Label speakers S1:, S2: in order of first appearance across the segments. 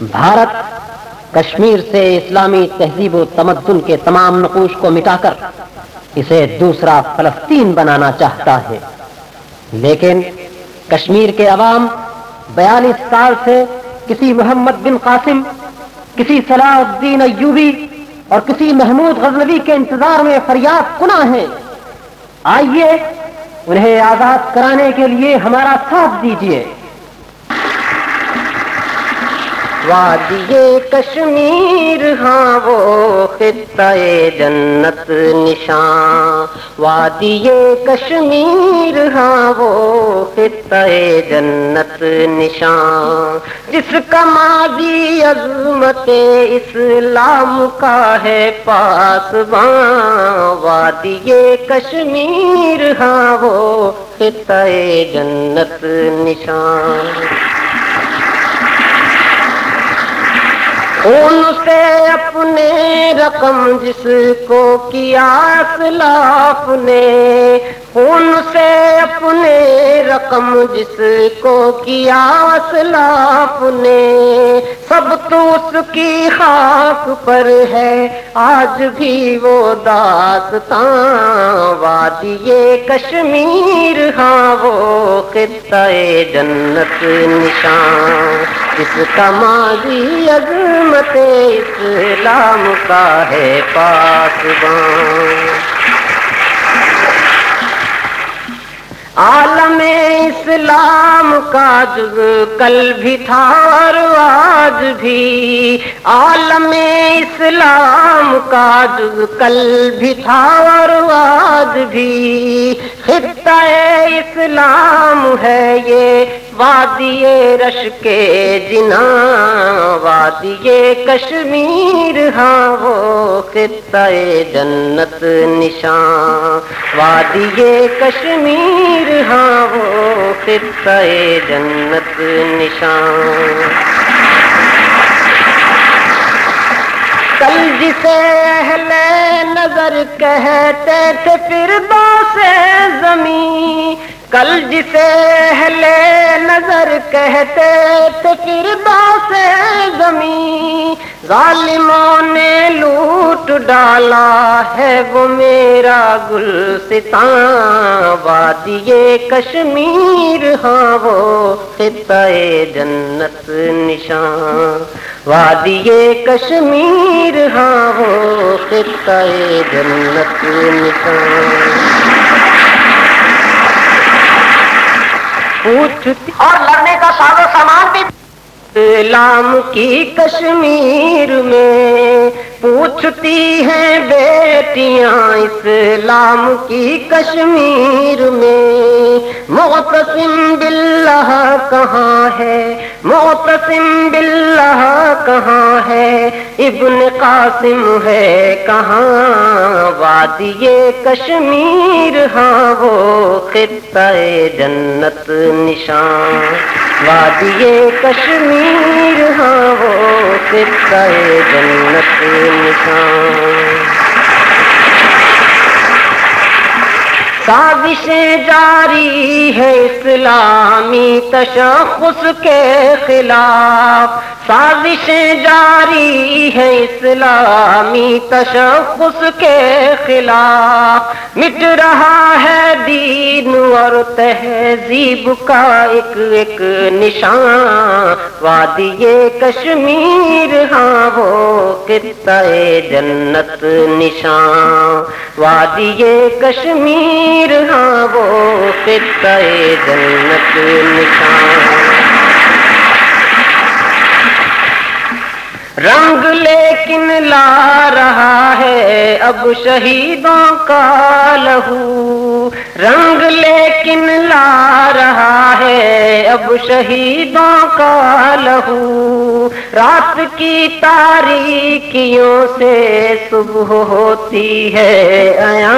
S1: بھارت کشمیر سے اسلامی تہذیب و تمدن کے تمام نقوش کو مٹا کر اسے دوسرا فلسطین بنانا چاہتا ہے۔ لیکن کشمیر کے عوام بیالیس سال سے کسی محمد بن قاسم، کسی صلاح الدین ایوبی اور کسی محمود غزنوی کے انتظار میں فریاد کنا ہے آئیے انہیں آزاد کرانے کے لیے ہمارا ساتھ دیجیے
S2: وادی کشمیر ہاں وہ خطۂ جنت نشان۔ وادی کشمیر ہاں وہ خطۂ جنت نشان۔ جس کا ماضی عظمت اسلام کا ہے پاس وادی کشمیر ہاں وہ خطۂ جنت نشان۔ خون سے اپنے رقم جس کو کیا اسلاف نے خون سے اپنے رقم جس کو کیا اسلاف نے، سب تو اس کی خاک پر ہے۔ آج بھی وہ داستان، وادی کشمیر ہاں وہ خطۂ جنت نشان۔ اس کا ماضی عظمت اسلام کا ہے پاسبان عالم اسلام کا جز کل بھی تھا اور آج بھی عالم اسلام کا جز کل بھی تھا اور آج بھی خطہ اسلام ہے یہ وادی رش کے جنا وادی کشمیر ہاں وہ خطہ جنت نشان۔ وادی کشمیر ہاں وہ خطہ جنت نشان۔ کل جسے اہل نظر کہتے تھے، پھر سے زمین۔ کل جسے اہل نظر کہتے تھے پھر سے زمین، ظالموں نے لوٹ ڈالا ہے وہ میرا گل وادی کشمیر ہاں وہ خطۂ جنت نشان۔ وادی کشمیر ہاں وہ خطۂ جنت نشان۔ اور لڑنے کا ساز و سامان بھی۔ اسلام کی کشمیر میں پوچھتی ہیں بیٹیاں اسلام کی کشمیر میں محتسم باللہ کہاں ہے؟ محتسم باللہ کہاں ہے؟ ابن قاسم ہے کہاں؟ وادی کشمیر ہاں وہ خطۂ جنت نشان۔ وادی کشمیر ہاں وہ خطۂ جنت نشان سازشیں جاری ہے اسلامی تشخص کے خلاف۔ سازشیں جاری ہے اسلامی تشخص کے خلاف۔ مٹ رہا ہے دین اور تہذیب کا ایک ایک نشان۔ وادی کشمیر ہاں وہ خطۂ جنت نشان۔ وادی کشمیر ہاں وہ خطۂ جنت نشان۔ رنگ لیکن لا رہا ہے، اب شہیدوں کا لہو۔ رنگ لیکن لا رہا ہے، اب شہیدوں کا لہو۔ رات کی تاریخیوں سے صبح ہوتی ہے۔ آیا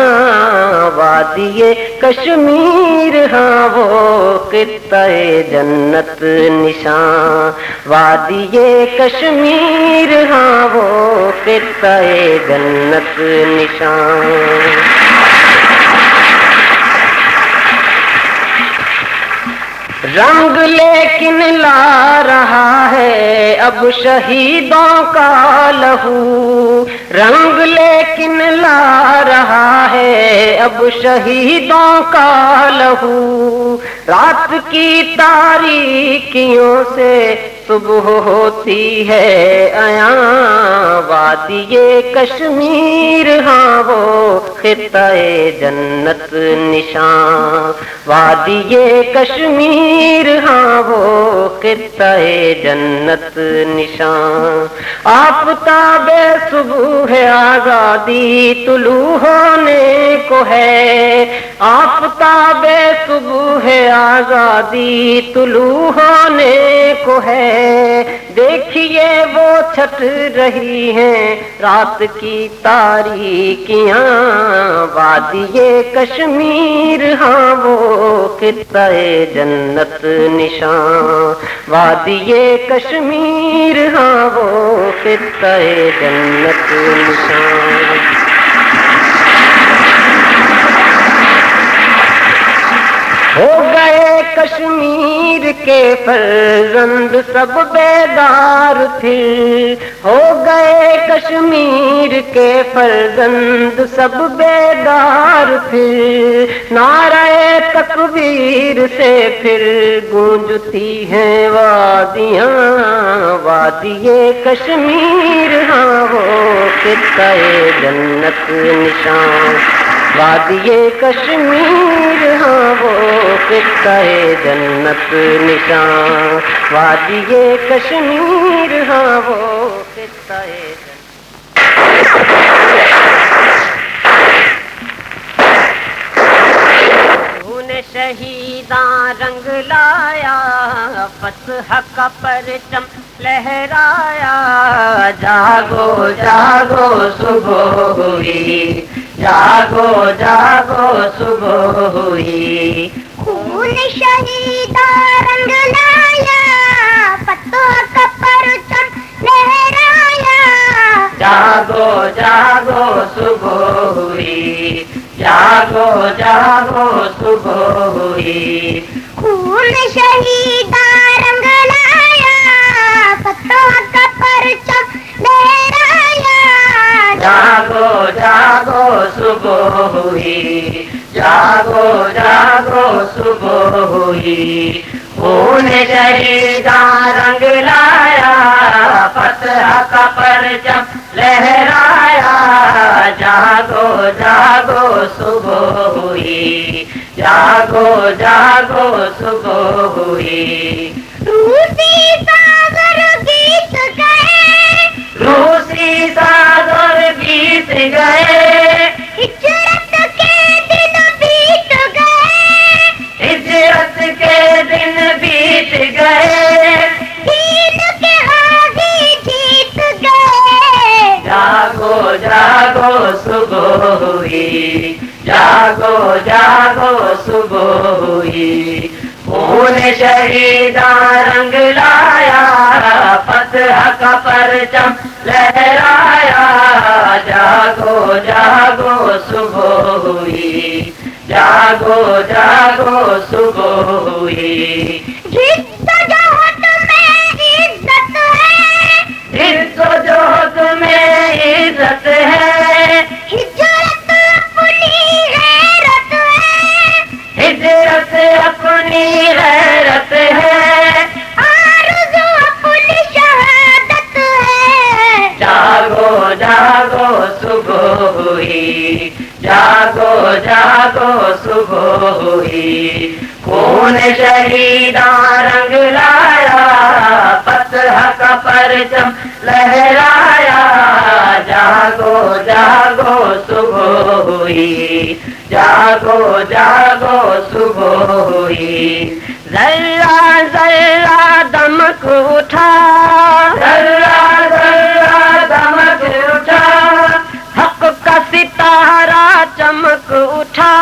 S2: وادی کشمیر ہاں وہ خطۂ جنت نشان وادی کشمیر ہاں وہ خطۂ جنت نشان۔ رنگ لیکن لا رہا ہے،
S3: اب شہیدوں کا لہو۔ رنگ لیکن لا رہا ہے، اب شہیدوں کا لہو۔ رات کی تاریکیوں سے صبح ہوتی ہے۔ ایا وادی کشمیر ہاں وہ خطہ جنت نشان۔ وادی کشمیر ہاں وہ خطہ جنت نشان۔ آپ تاب صبح ہے آزادی طلوع ہونے کو ہے۔ آپ تاب صبح ہے آزادی طلوع ہونے کو ہے۔ دیکھیے وہ چھٹ رہی ہیں رات کی تاریکیاں۔ وادی کشمیر ہاں وہ خطہ جنت نشان۔ وادی کشمیر ہاں وہ خطہ جنت نشان۔ ہو کشمیر کے فرزند سب بیدار تھے۔ ہو گئے کشمیر کے فرزند سب بیدار تھے۔ نعرہ تکبیر سے پھر گونجتی ہیں وادیاں۔ وادی کشمیر ہاں وہ خطہ جنت نشان وادی کشمیر ہاں وہ خطہ جنت نشان۔ وادی کشمیر ہاں وہ خطہ شہیداں رنگ لایا، فتح کا پرچم لہرایا۔ جاگو جاگو، صبح ہوئی۔ جاگو جاگو صبح ہوئی
S4: خون شہیداں رنگ لایا فتح کا پرچم لہرایا
S3: جاگو جاگو صبح ہوئی جاگو جاگو صبح ہوئی
S4: خون شہیداں رنگ لایا فتح کا پرچم لہرایا
S3: جاگو جاگو صبح ہوئی جاگو جاگو صبح ہوئی خون شہیداں رنگ لایا فتح کا پرچم لہرایا جاگو جاگو صبح ہوئی جاگو جاگو صبح ہوئی صبح ہوئی جاگو جاگو صبح ہوئی خون شہیداں رنگ لایا فتح کا پرچم لہرایا جاگو جاگو صبح ہوئی جاگو جاگو صبح ہوئی
S4: عزت ہے غیرت ہے۔ آرزو اپنی شہادت ہے۔
S3: جاگو جاگو صبح ہوئی۔ جاگو جاگو صبح ہوئی۔ خون شہیداں رنگ لایا فتح کا پرچم لہرایا۔ جاگو جاگو صبح ہوئی۔ جاگو جاگو، صبح ہوئی۔ ذرا ذرا دمک اٹھا۔ ذرا ذرا دمک اٹھا۔ حق کا ستارہ چمک اٹھا۔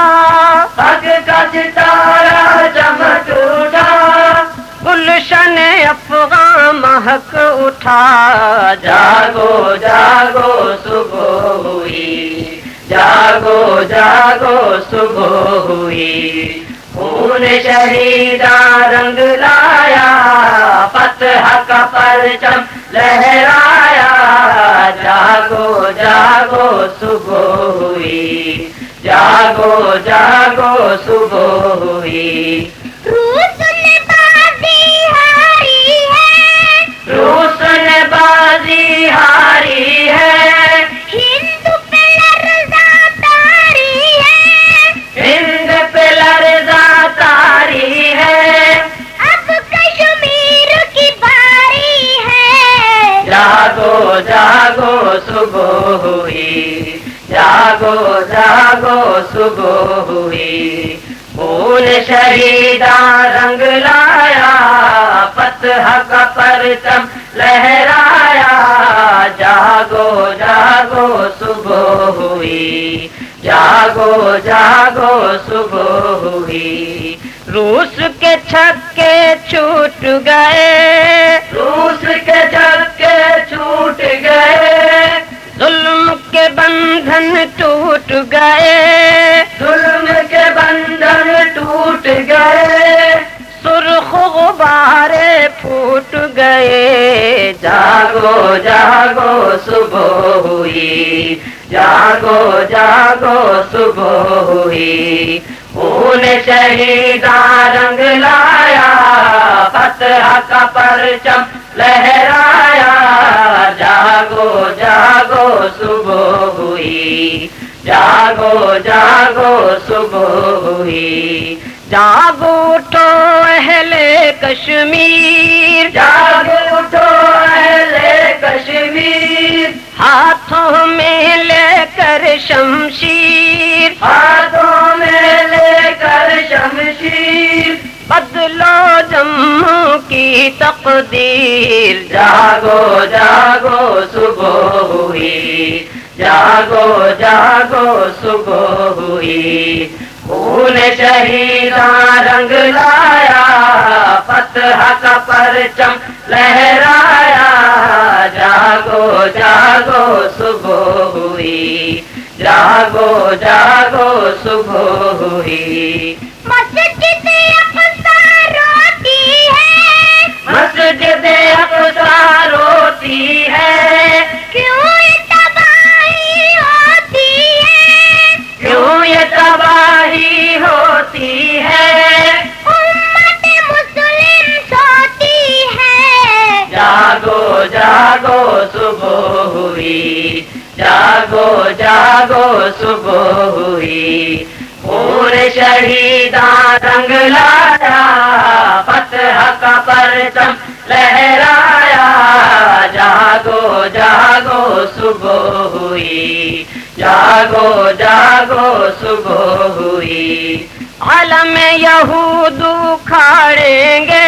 S3: حق کا ستارہ چمک اٹھا۔ گلشن افغان مہک اٹھا۔ جاگو جاگو، صبح ہوئی۔ جاگو جاگو صبح ہوئی خون شہیدہ رنگ لایا فتح کا پرچم لہرایا جاگو جاگو صبح ہوئی جاگو جاگو صبح ہوئی روس بازی ہاری جاگو صبح ہوئی جاگو جاگو صبح ہوئی پھول شہیداں رنگ لایا فتح کا پرچم لہرایا جاگو جاگو صبح ہوئی جاگو جاگو صبح ہوئی روس کے چھکے چھوٹ گئے روس کے چھ ٹوٹ گئے ظلم کے بندھن ٹوٹ گئے۔ ظلم کے بندھن ٹوٹ گئے۔ سرخ غبارے پھوٹ گئے۔ جاگو جاگو صبح ہوئی۔ جاگو جاگو صبح ہوئی۔ خون شہیداں رنگ لایا فتح کا پرچم لہرایا۔ جاگو جاگو صبح ہوئی جاگو جاگو صبح ہوئی جاگو تو اہل کشمیر جاگو تو اہل کشمیر ہاتھوں میں لے کر شمشیر
S4: ہاتھوں میں لے کر
S3: شمشیر بدلو جموں کی
S4: تقدیر۔ جاگو جاگو، صبح ہوئی۔
S3: جاگو جاگو، صبح ہوئی۔ خون
S4: شہیداں رنگ لایا پتہ
S3: کا پرچم لہرایا۔ جاگو جاگو، صبح ہوئی۔ جاگو جاگو، صبح ہوئی۔ جاگو جاگو صبح ہوئی جاگو جاگو صبح ہوئی پور شہیداں رنگ لایا فتح کا پرچم لہرایا جاگو جاگو صبح ہوئی جاگو جاگو صبح ہوئی عالم یہود کھاڑیں گے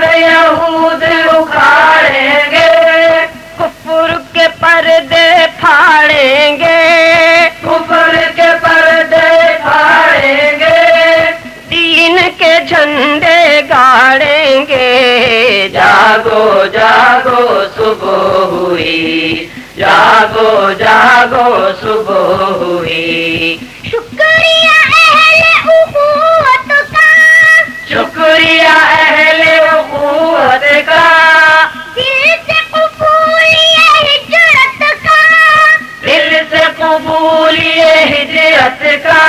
S3: کفر یہود اکھاڑیں گے کفر کے پردے پھاڑیں گے کفر کے
S4: پردے پھاڑیں گے دین
S3: کے جھنڈے گاڑیں گے
S4: جاگو جاگو صبح ہوئی جاگو جاگو
S3: صبح ہوئی شکریہ اہل اخوت کا
S4: شکریہ اہل قبول ہجرت
S3: کا۔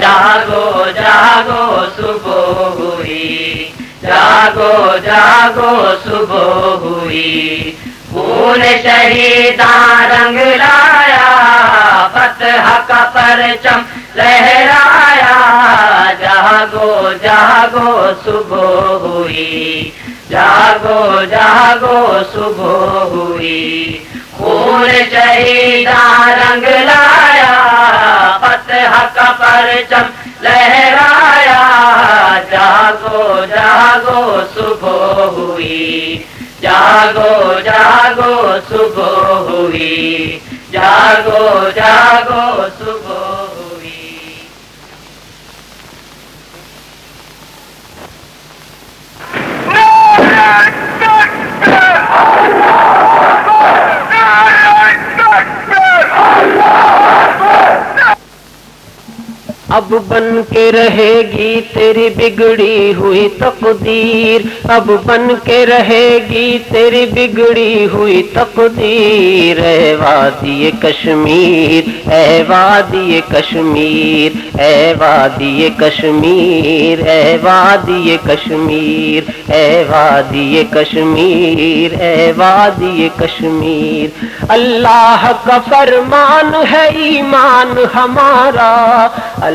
S3: جاگو جاگو صبح ہوئی۔ جاگو جاگو صبح ہوئی۔ خون شہیداں رنگ لایا فتح کا پرچم لہرایا۔ جاگو جاگو صبح ہوئی۔ جاگو جاگو، صبح ہوئی۔ خون چہیدہ رنگ لایا، فتح کا پرچم لہرایا۔ جاگو جاگو، صبح ہوئی۔ جاگو جاگو، صبح ہوئی۔ جاگو جاگو، صبح
S2: اب بن کے رہے گی تیری بگڑی ہوئی تقدیر۔ اب بن کے رہے گی تیری بگڑی ہوئی تقدیر۔ اے وادی کشمیر، اے وادی کشمیر، اے وادی کشمیر، اے وادی کشمیر، اے وادی کشمیر، اے وادی کشمیر۔ اللہ کا فرمان ہے ایمان ہمارا۔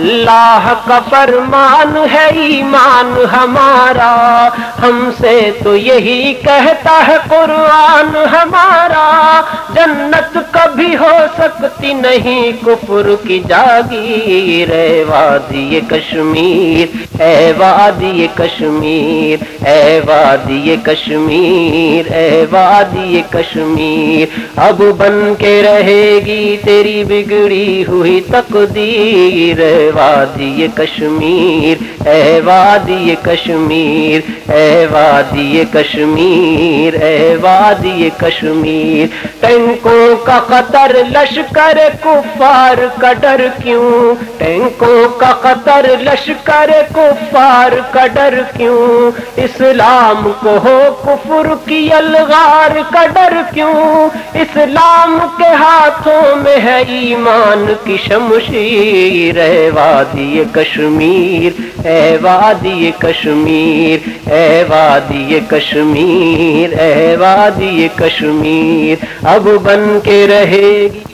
S2: اللہ کا فرمان ہے ایمان ہمارا۔ ہم سے تو یہی کہتا ہے قرآن ہمارا۔ جنت کبھی ہو سکتی نہیں، کفر کی جاگیر۔ اے وادی کشمیر، اے وادی کشمیر۔ اے وادی کشمیر، اے وادی کشمیر، اب بن کے رہے گی تیری بگڑی ہوئی تقدیر، اے وادی کشمیر اے وادی کشمیر، اے وادی کشمیر، اے وادی کشمیر، ٹینکوں کا قطر لشکر کفار کا ڈر کیوں؟ ٹینکوں کا قطر لشکر کفار کا ڈر کیوں؟ اسلام کو ہو کفر کی الغار کا ڈر کیوں؟ اسلام کے ہاتھوں میں ہے ایمان کی شمشیر، اے وادی کشمیر اے وادی کشمیر، اے وادی کشمیر، اے وادی کشمیر، اب بن کے رہے گی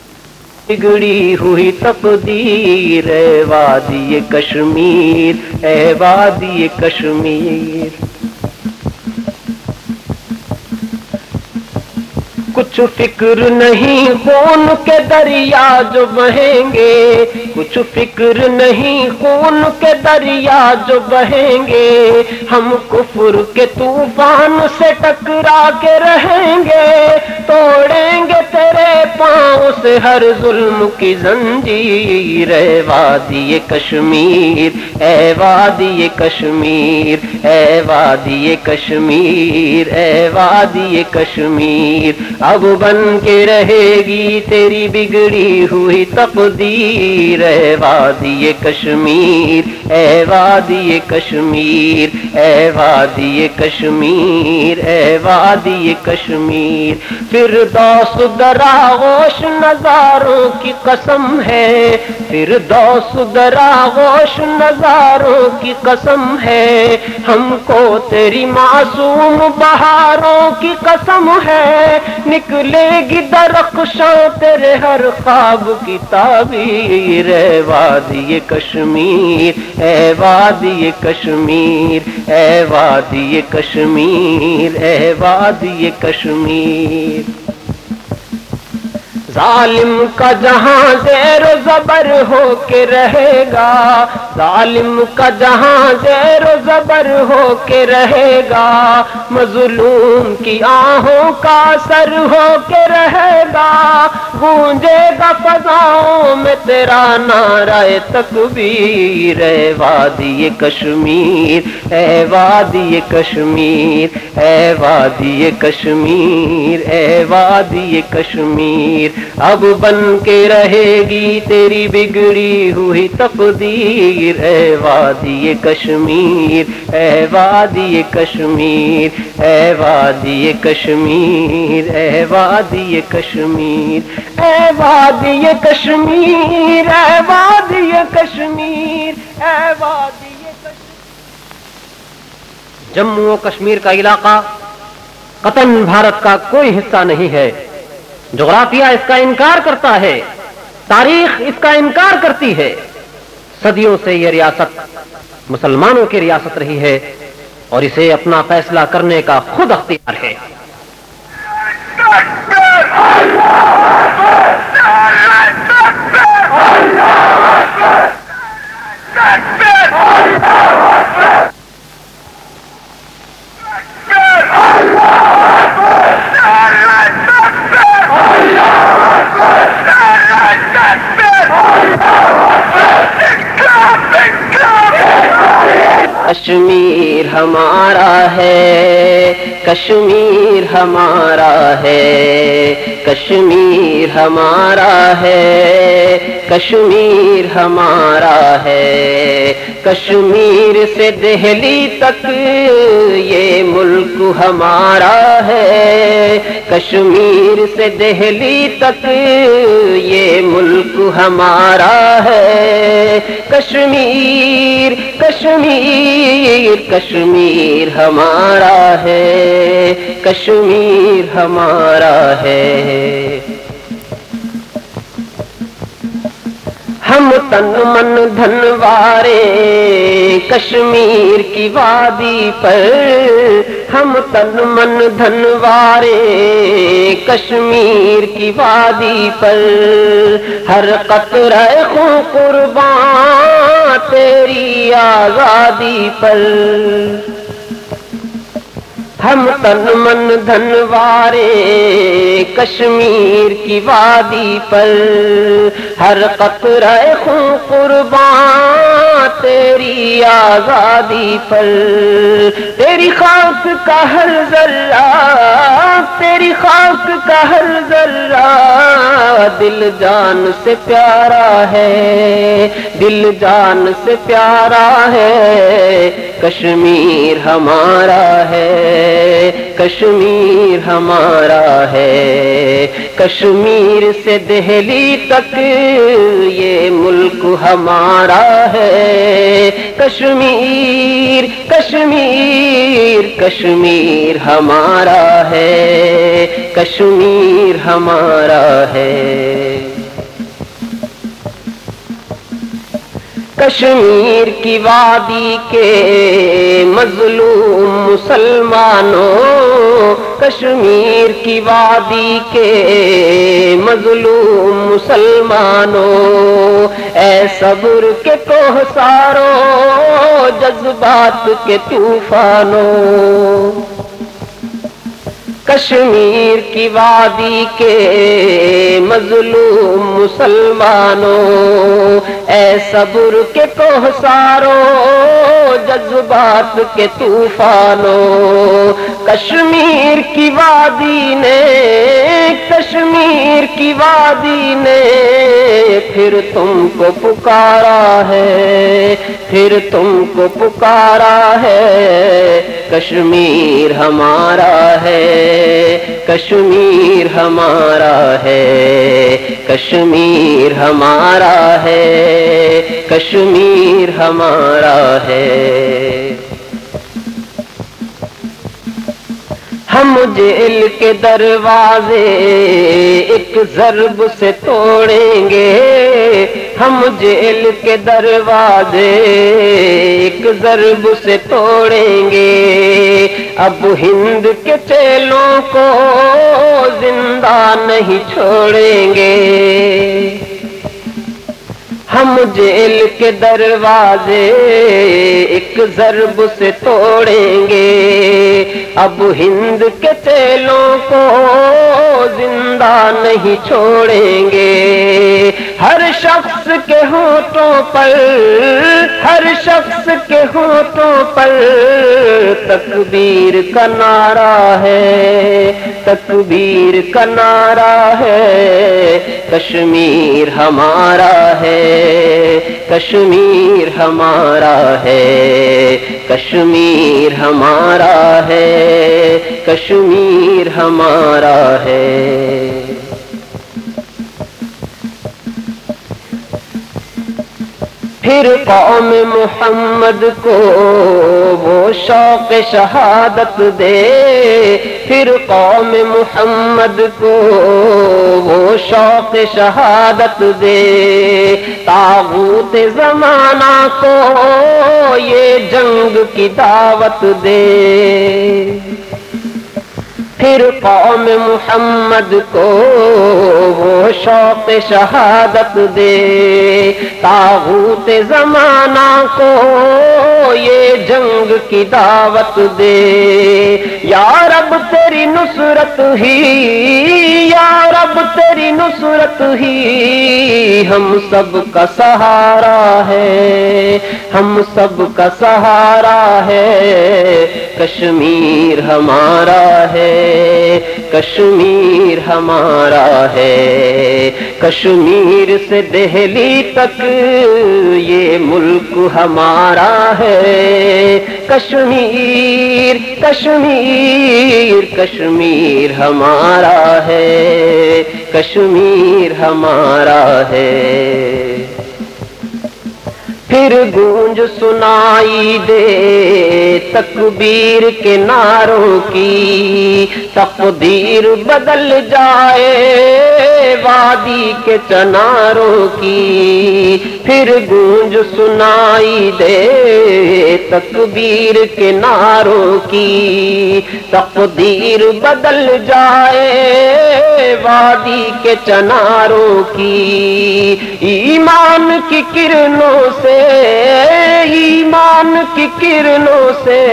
S2: بگڑی ہوئی تقدیر، اے وادی کشمیر، اے وادی کشمیر۔ کچھ فکر نہیں خون کے دریا جو بہیں گے، کچھ فکر نہیں خون کے دریا جو بہیں گے۔ ہم کفر کے طوفان سے ٹکرا کے رہیں گے، توڑیں گے سے ہر ظلم کی زنجیر، اے وادی کشمیر، اے وادی کشمیر، اے وادی کشمیر، اے وادی کشمیر۔ اب بن کے رہے گی تیری بگڑی ہوئی تقدیر، اے وادی کشمیر، اے وادی کشمیر، اے وادی کشمیر، اے وادی کشمیر۔ پھر دوس درا نظاروں کی قسم ہے۔ پھر دوس درا غوش نظاروں کی قسم ہے۔ ہم کو تیری معصوم بہاروں کی قسم ہے۔ نکلے گی درخشاں تیرے ہر خواب کی تعبیر۔ اے وادی کشمیر، اے وادی کشمیر، اے وادی کشمیر، اے وادی کشمیر۔ ظالم کا جہاں زیر و زبر ہو کے رہے گا، ظالم کا جہاں زیر و زبر ہو کے رہے گا، مظلوم کی آہوں کا سر ہو کے رہے گا، گونجے گا فضاؤں میں تیرا نعرہ تکبیر، اے وادی کشمیر، اے وادی کشمیر، اے وادی کشمیر، اے وادی کشمیر اب بن کے رہے گی تیری بگڑی ہوئی تقدیر، اے وادی کشمیر، اے وادی کشمیر، اے وادی کشمیر، اے وادی کشمیر، اے وادی کشمیر، اے وادی کشمیر، اے وادی جموں و کشمیر کا علاقہ قطن بھارت کا کوئی حصہ نہیں ہے۔ جغرافیہ اس کا انکار کرتا ہے، تاریخ اس کا انکار کرتی ہے۔ صدیوں سے یہ ریاست مسلمانوں کی ریاست رہی ہے اور اسے اپنا فیصلہ کرنے کا خود اختیار ہے۔ That's that bitch! کشمیر ہمارا ہے، کشمیر ہمارا ہے، کشمیر ہمارا ہے، کشمیر ہمارا ہے۔ کشمیر سے دہلی تک یہ ملک ہمارا ہے۔ کشمیر سے دہلی تک یہ ملک ہمارا ہے۔ کشمیر کشمیر کشمیر ہمارا ہے، کشمیر ہمارا ہے۔ ہم تن من دھن وارے کشمیر کی وادی پر، ہم تن من دھن وارے کشمیر کی وادی پر، ہر قطرہ خون قربان تیری آزادی پر۔ ہم تن من دھن وارے کشمیر کی وادی پر۔ ہر قطرہ خون قربان تیری آزادی پر۔ تیری خاک کا ہر ذرہ، تیری خاک کا ہر ذرہ۔ دل جان سے پیارا ہے، دل جان سے پیارا ہے۔ کشمیر ہمارا ہے، کشمیر ہمارا ہے۔ کشمیر سے دہلی تک یہ ملک ہمارا ہے۔ کشمیر کشمیر کشمیر ہمارا ہے کشمیر ہمارا ہے۔ کشمیر کی وادی کے مظلوم مسلمانوں، کشمیر کی وادی کے مظلوم مسلمانوں، اے صبر کے کوہ سارو جذبات کے طوفانوں۔ کشمیر کی وادی کے مظلوم مسلمانوں، اے صبر کے کوہ سارو جذبات کے طوفانوں۔ کشمیر کی وادی نے، کشمیر کی وادی نے پھر تم کو پکارا ہے، پھر تم کو پکارا ہے، کشمیر ہمارا ہے۔ کشمیر ہمارا ہے، کشمیر ہمارا ہے، کشمیر ہمارا ہے۔ ہم جیل کے دروازے ایک ضرب سے توڑیں گے۔ ہم جیل کے دروازے ایک ضرب سے توڑیں گے۔ اب ہند کے چیلوں کو زندہ نہیں چھوڑیں گے۔ ہم جیل کے دروازے ایک ضرب سے توڑیں گے۔ اب ہند کے چیلوں کو زندہ نہیں چھوڑیں گے۔ ہر شخص کے ہونٹوں پر، ہر شخص کے ہونٹوں پر تکبیر کا نعرہ ہے، تکبیر کا نعرہ ہے، کشمیر ہمارا ہے، کشمیر ہمارا ہے، کشمیر ہمارا ہے، کشمیر ہمارا ہے۔ پھر قوم محمد کو وہ شوق شہادت دے۔ پھر قوم محمد کو وہ شوق شہادت دے۔ تاغوت زمانہ کو یہ جنگ کی دعوت دے۔ پھر قوم محمد کو وہ شوق شہادت دے۔ تاغوت زمانہ کو یہ جنگ کی دعوت دے۔ یا رب تیری نصرت ہی، یا رب تیری نصرت ہی ہم سب کا سہارا ہے۔ ہم سب کا سہارا ہے۔ کشمیر ہمارا ہے۔ کشمیر ہمارا ہے۔ کشمیر سے دہلی تک یہ ملک ہمارا ہے۔ کشمیر کشمیر کشمیر ہمارا ہے۔ کشمیر ہمارا ہے۔ پھر گونج سنائی دے تکبیر کے ناروں کی۔ تقدیر بدل جائے وادی کے چناروں کی۔ پھر گونج سنائی دے تکبیر کے ناروں کی۔ تقدیر بدل جائے وادی کے چناروں کی۔ ایمان کی کرنوں سے ایمان کی کرنوں سے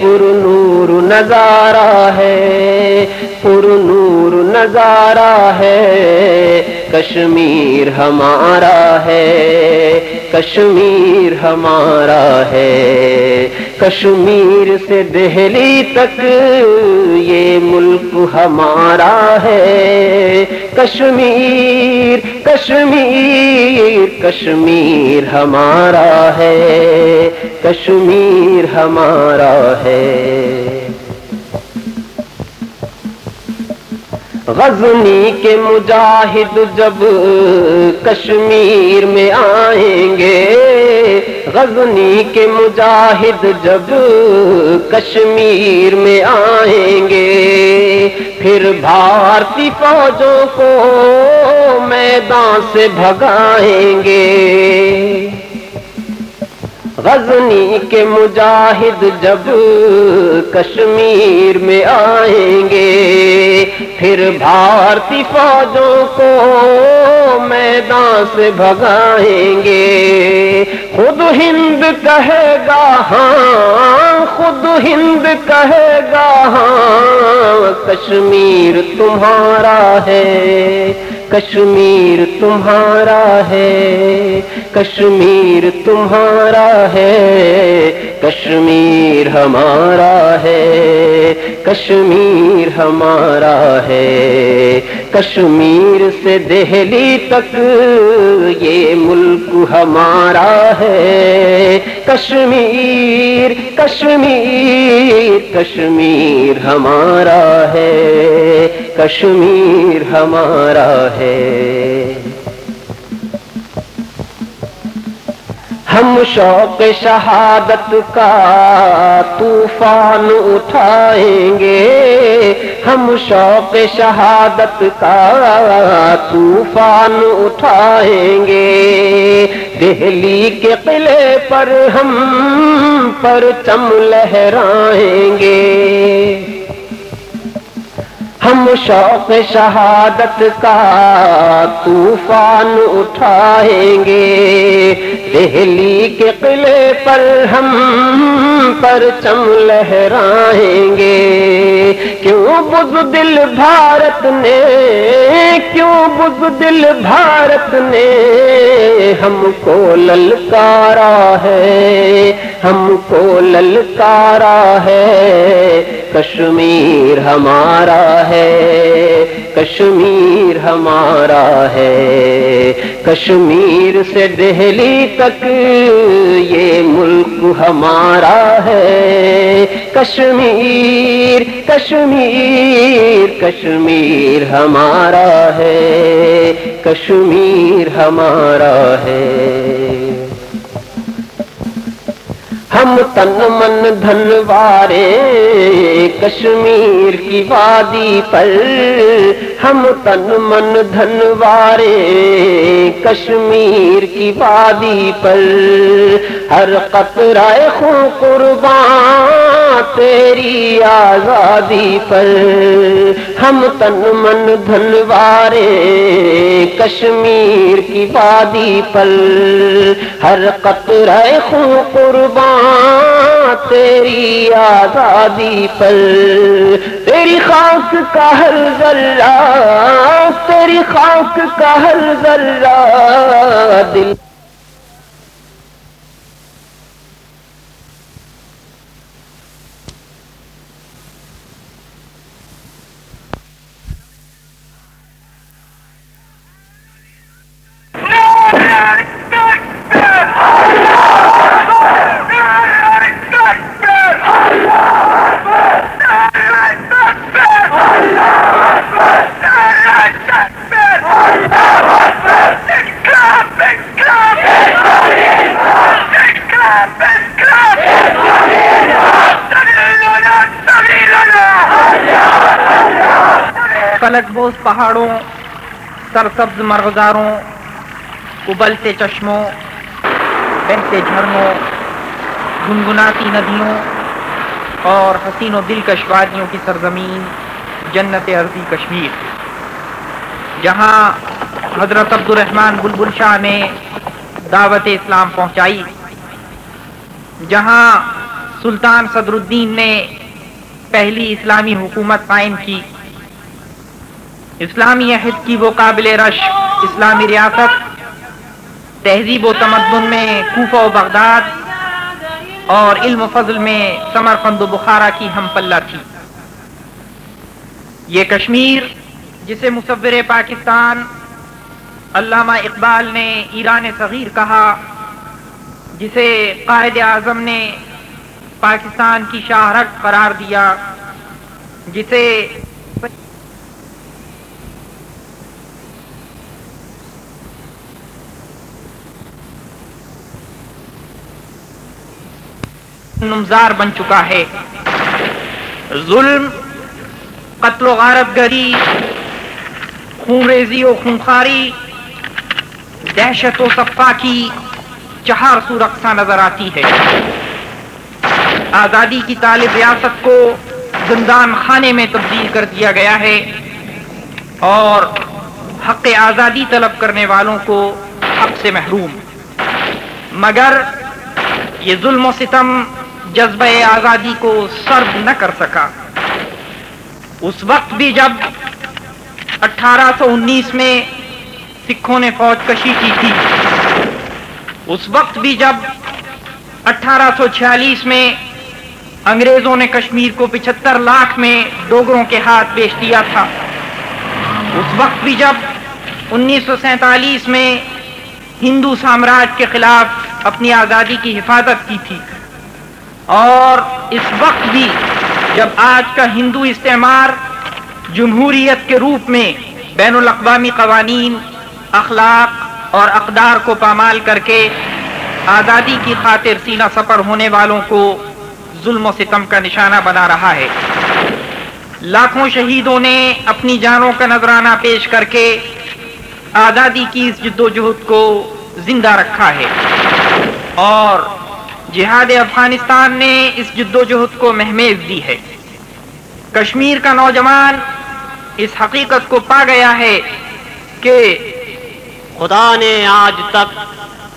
S2: پر نور نظارہ ہے، پر نور نظارہ ہے۔ کشمیر ہمارا ہے، کشمیر ہمارا ہے۔ کشمیر سے دہلی تک یہ ملک ہمارا ہے۔ کشمیر کشمیر کشمیر ہمارا ہے۔ کشمیر ہمارا ہے۔ غزنی کے مجاہد جب کشمیر میں آئیں گے، غزنی کے مجاہد جب کشمیر میں آئیں گے۔ پھر بھارتی فوجوں کو میدان سے بھگائیں گے۔ غزنی کے مجاہد جب کشمیر میں آئیں گے، پھر بھارتی فوجوں کو میدان سے بھگائیں گے۔ خود ہند کہے گا ہاں خود ہند کہے گا ہاں کشمیر تمہارا ہے۔ کشمیر تمہارا ہے، کشمیر تمہارا ہے، کشمیر ہمارا ہے، کشمیر ہمارا ہے۔ کشمیر سے دہلی تک یہ ملک ہمارا ہے۔ کشمیر کشمیر کشمیر ہمارا ہے۔ کشمیر ہمارا ہے۔ ہم شوق شہادت کا طوفان اٹھائیں گے۔ ہم شوق شہادت کا طوفان اٹھائیں گے۔ دہلی کے قلعے پر ہم پر چم لہرائیں گے۔ ہم شوق شہادت کا طوفان اٹھائیں گے۔ دہلی کے قلعے پر ہم پر چم لہرائیں گے۔ کیوں بز دل بھارت نے، کیوں بز دل بھارت نے ہم کو للکارا ہے۔ ہم کو للکارا ہے، کشمیر ہمارا ہے، کشمیر ہمارا ہے۔ کشمیر سے دہلی تک یہ ملک ہمارا ہے۔ کشمیر کشمیر کشمیر ہمارا ہے، کشمیر ہمارا ہے۔ ہم تن من دھن وارے کشمیر کی وادی پر۔ ہم تن من دھن وارے کشمیر کی وادی پر۔ ہر قطرہ خون قربان تیری آزادی پر ہم تن من دھنوارے کشمیر کی وادی پر ہر قطرہ خون قربان تیری آزادی پر تیری خاک کا ہر ذرہ تیری خاک کا ہر ذرہ دل
S5: فلک بوز پہاڑوں سرسبز مرغزاروں ابلتے چشموں بہتے جھرنوں گنگناتی ندیوں اور حسین و دلکش وادیوں کی سرزمین جنت ارضی کشمیر جہاں حضرت عبد الرحمن بلبل شاہ نے دعوت اسلام پہنچائی جہاں سلطان صدر الدین نے پہلی اسلامی حکومت قائم کی اسلامی عہد کی وہ قابل رش اسلامی ریاست تہذیب و تمدن میں کوفہ و بغداد اور علم و فضل میں سمرقند و بخارا کی ہم پلہ تھی۔ یہ کشمیر جسے مصور پاکستان علامہ اقبال نے ایران صغیر کہا، جسے قائد اعظم نے پاکستان کی شاہرٹ قرار دیا، جسے نمزار بن چکا ہے۔ ظلم، قتل و غارت گری، خون ریزی و خونخاری دہشت و صفا کی چہار سو رقصہ نظر آتی ہے۔ آزادی کی طالب ریاست کو زندان خانے میں تبدیل کر دیا گیا ہے۔ اور حق آزادی طلب کرنے والوں کو حق سے محروم۔ مگر یہ ظلم و ستم جذبہ آزادی کو سرد نہ کر سکا۔ اس وقت بھی جب اٹھارہ سو انیس میں سکھوں نے فوج کشی کی تھی، اس وقت بھی جب اٹھارہ سو چھیالیس میں انگریزوں نے کشمیر کو پچہتر لاکھ میں ڈوگروں کے ہاتھ بیچ دیا تھا، اس وقت بھی جب انیس سو سینتالیس میں ہندو سامراج کے خلاف اپنی آزادی کی حفاظت کی تھی۔ اور اس وقت بھی جب آج کا ہندو استعمار جمہوریت کے روپ میں بین الاقوامی قوانین، اخلاق اور اقدار کو پامال کر کے آزادی کی خاطر سینہ سفر ہونے والوں کو ظلم و ستم کا نشانہ بنا رہا ہے۔ لاکھوں شہیدوں نے اپنی جانوں کا نذرانہ پیش کر کے آزادی کی اس جد و جہد کو زندہ رکھا ہے۔ اور جہاد افغانستان نے اس جد و جہد کو مہمیز دی ہے۔ کشمیر کا نوجوان اس حقیقت کو پا گیا ہے کہ
S2: خدا نے آج تک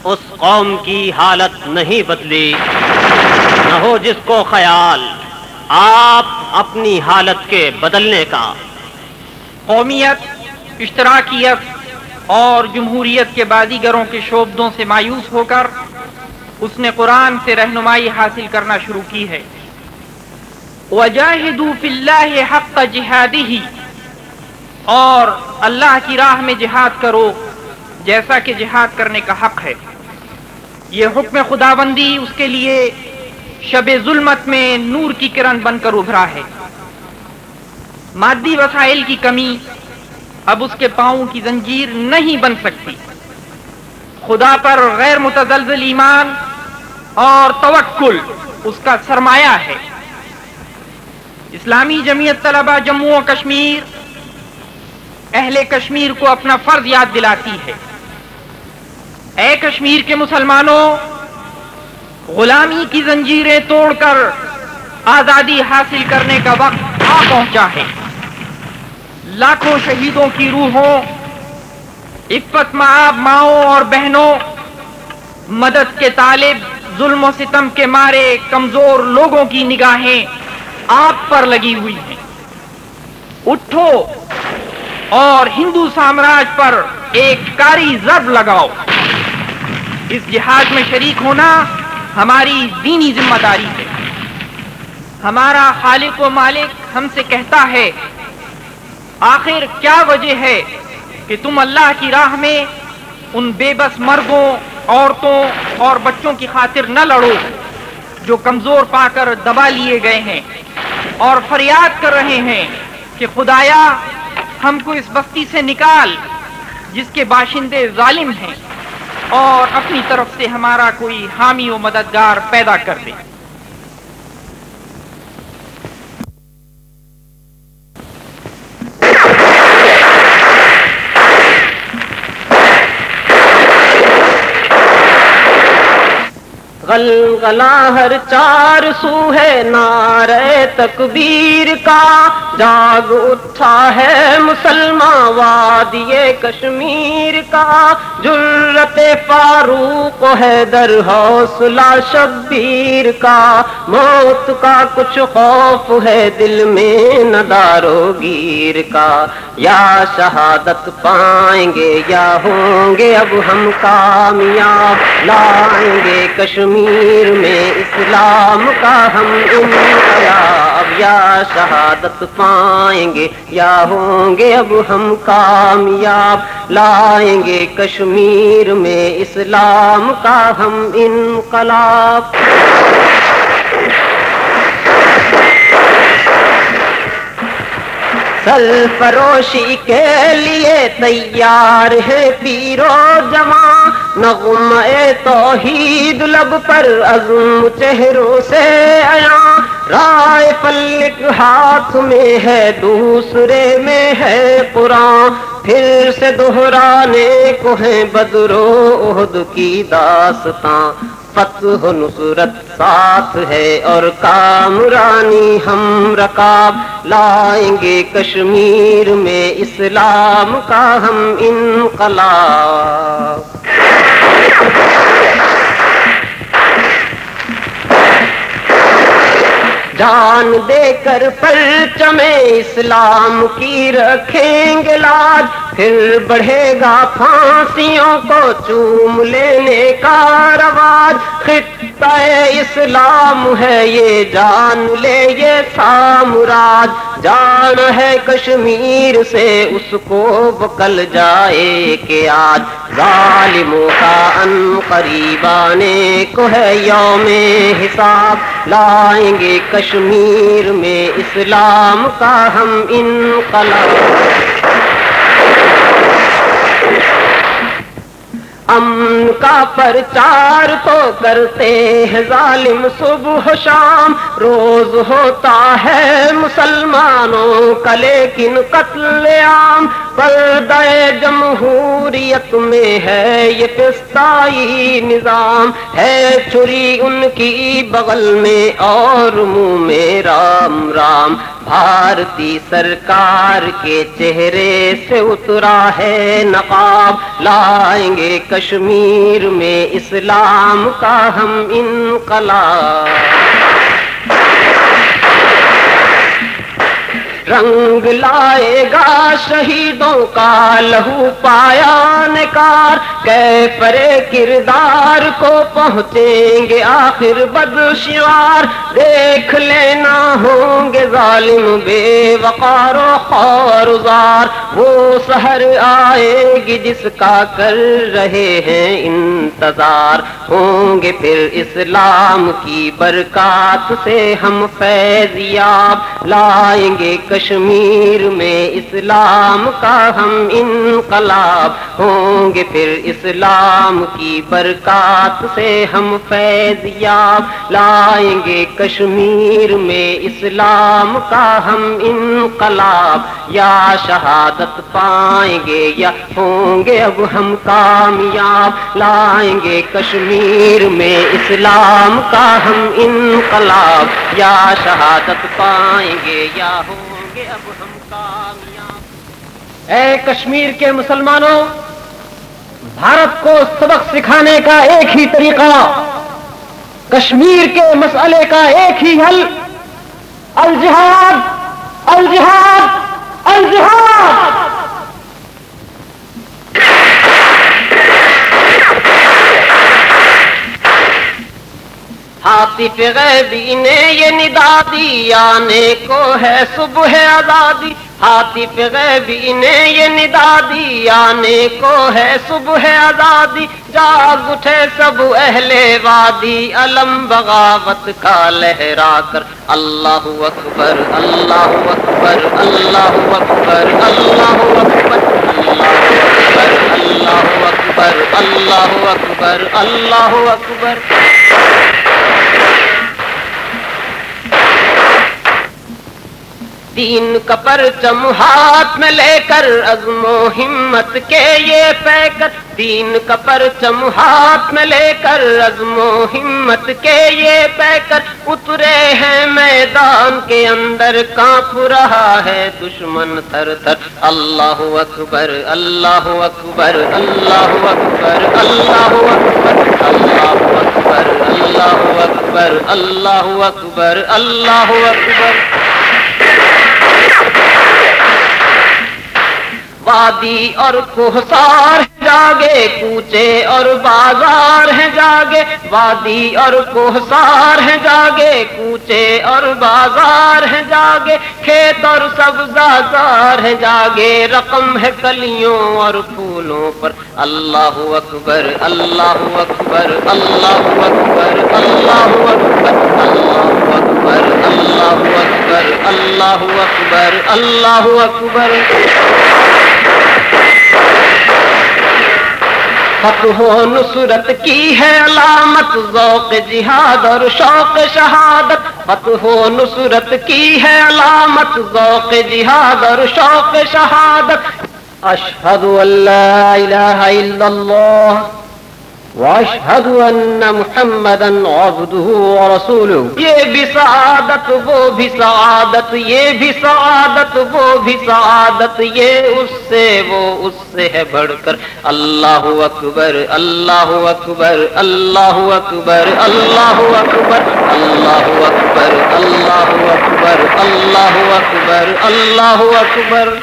S2: اس قوم کی حالت نہیں بدلی۔ نہ ہو جس کو خیال آپ اپنی حالت کے بدلنے کا۔
S5: قومیت اشتراکیت اور جمہوریت کے بازیگروں کے شعبدوں سے مایوس ہو کر اس نے قرآن سے رہنمائی حاصل کرنا شروع کی ہے۔ وَجَاهِدُوا فِي اللَّهِ حَقَّ جِهَادِهِ۔ اور اللہ کی راہ میں جہاد کرو، جیسا کہ جہاد کرنے کا حق ہے۔ یہ حکم خداوندی اس کے لیے شب ظلمت میں نور کی کرن بن کر ابھرا ہے۔ مادی وسائل کی کمی اب اس کے پاؤں کی زنجیر نہیں بن سکتی۔ خدا پر غیر متزلزل ایمان اور توکل اس کا سرمایہ ہے۔ اسلامی جمعیت طلبہ جموں و کشمیر اہل کشمیر کو اپنا فرض یاد دلاتی ہے۔ اے کشمیر کے مسلمانوں، غلامی کی زنجیریں توڑ کر آزادی حاصل کرنے کا وقت آ پہنچا ہے۔ لاکھوں شہیدوں کی روحوں عفت معاب ماؤں اور بہنوں مدد کے طالب ظلم و ستم کے مارے کمزور لوگوں کی نگاہیں آپ پر لگی ہوئی ہیں۔ اٹھو اور ہندو سامراج پر ایک کاری ضرب لگاؤ۔ اس جہاد میں شریک ہونا ہماری دینی ذمہ داری ہے۔ ہمارا خالق و مالک ہم سے کہتا ہے، آخر کیا وجہ ہے کہ تم اللہ کی راہ میں ان بے بس مردوں، عورتوں اور بچوں کی خاطر نہ لڑو جو کمزور پا کر دبا لیے گئے ہیں اور فریاد کر رہے ہیں کہ خدایا، ہم کو اس بستی سے نکال جس کے باشندے ظالم ہیں اور اپنی طرف سے ہمارا کوئی حامی و مددگار پیدا کر دے۔
S2: غلغلہ ہر چار سو ہے نعرہ تکبیر کا۔ جاگ اٹھا ہے مسلمان وادی کشمیر کا۔ جرت فاروق ہے در حوصلہ شبیر کا۔ موت کا کچھ خوف ہے دل میں ندارو گیر کا۔ یا شہادت پائیں گے یا ہوں گے اب ہم کامیاب۔ لائیں گے کشمیر کشمیر میں اسلام کا ہم انقلاب، یا شہادت پائیں گے، یا ہوں گے اب ہم کامیاب۔ لائیں گے کشمیر میں اسلام کا ہم انقلاب۔ سل فروشی کے لیے تیار ہے پیرو جمع نغم توحید لب پر عزم چہروں سے آیا۔ رائے فلک ہاتھ میں ہے، دوسرے میں ہے قرآن پھر سے دہرانے کو ہے بدرو عہد کی داستان فتح و نصرت ساتھ ہے اور کامرانی ہم رکاب لائیں گے کشمیر میں اسلام کا ہم انقلاب۔ جان دے کر پرچم اسلام کی رکھیں گے لاج۔ پھر بڑھے گا پھانسیوں کو چوم لینے کا رواج۔ خطہ اسلام ہے یہ جان لے، یہ سامراج جان ہے کشمیر سے، اس کو بکل جائے کہ آج۔ ظالموں کا ان قریب آنے کو ہے یوم حساب۔ لائیں گے کشمیر میں اسلام کا ہم انقلاب۔ امن کا پرچار تو کرتے ہیں ظالم صبح شام۔ روز ہوتا ہے مسلمانوں کا لیکن قتل عام۔ پردہ جمہوریت میں ہے یہ پستائی نظام۔ ہے چھری ان کی بغل میں اور منہ میں رام رام۔ بھارتی سرکار کے چہرے سے اترا ہے نقاب۔ لائیں گے کشمیر میں اسلام کا ہم انقلاب۔ رنگ لائے گا شہیدوں کا لہو پایا نکار۔ کہ پرے کردار کو پہنچیں گے آخر بد شوار دیکھ لینا ہوں گے ظالم بے وقار و خوارزار وہ سہر آئے گی جس کا کر رہے ہیں انتظار۔ ہوں گے پھر اسلام کی برکات سے ہم فیضیاب لائیں گے کشمیر میں اسلام کا ہم انقلاب۔ ہوں گے پھر اس اسلام کی برکات سے ہم فیض یاب۔ لائیں گے کشمیر میں اسلام کا ہم انقلاب۔ یا شہادت پائیں گے، یا ہوں گے اب ہم کامیاب۔ لائیں گے کشمیر میں اسلام کا ہم انقلاب۔ یا شہادت پائیں گے، یا ہوں گے اب ہم کامیاب۔ اے کشمیر کے مسلمانوں بھارت کو سبق سکھانے کا ایک ہی طریقہ، کشمیر کے مسئلے کا ایک ہی حل، الجہاد الجہاد الجہاد۔ حاطف غیبی نے یہ ندا دی، آنے کو ہے صبح آزادی۔ حاطف غیبی نے یہ ندا دی، آنے کو ہے صبح آزادی۔ جاگ اٹھے سب اہل وادی، علم بغاوت کا لہرا کر۔ اللہ اکبر اللہ اکبر اللہ اکبر اللہ اکبر اللہ اکبر اللہ اکبر اللہ اکبر اللہ اکبر۔ دین کا پرچم ہاتھ میں لے کر عزم و ہمت کے یہ پیکر، دین کا پرچم ہاتھ میں لے کر عزم و ہمت کے یہ پیکر۔ اترے ہیں میدان کے اندر، کانپ رہا ہے دشمن تھر تھر۔ اللہ اکبر اللہ اکبر اللہ اکبر اللہ اکبر اللہ اکبر اللہ اکبر اللہ اکبر اللہ اکبر۔ وادی اور کوہسار جاگے، کوچے اور بازار ہیں جاگے، وادی اور کوہسار ہیں جاگے، کوچے اور بازار ہیں جاگے، کھیت اور سبزازار ہیں جاگے، رقم ہے کلیوں اور پھولوں پر۔ اللہ اکبر اللہ اکبر اللہ اکبر اللہ اکبر اللہ اکبر اللہ اکبر اللہ اکبر اللہ اکبر۔ فتح و نصرت کی ہے علامت، ذوق جہاد اور شوق شہادت۔ فتح و نصرت کی ہے علامت، ذوق جہاد اور شوق شہادت۔ اشہد اللہ الہ الا اللہ۔ واشهد ان محمدا عبده ورسوله. یہ بھی سعادت، وہ بھی سعادت، یہ بھی سعادت، وہ بھی سعادت، یہ اس سے، وہ اس سے ہے بڑھ کر. اللہ اکبر اللہ اکبر اللہ اکبر اللہ اکبر اللہ اکبر اللہ اکبر اللہ اکبر اللہ اکبر.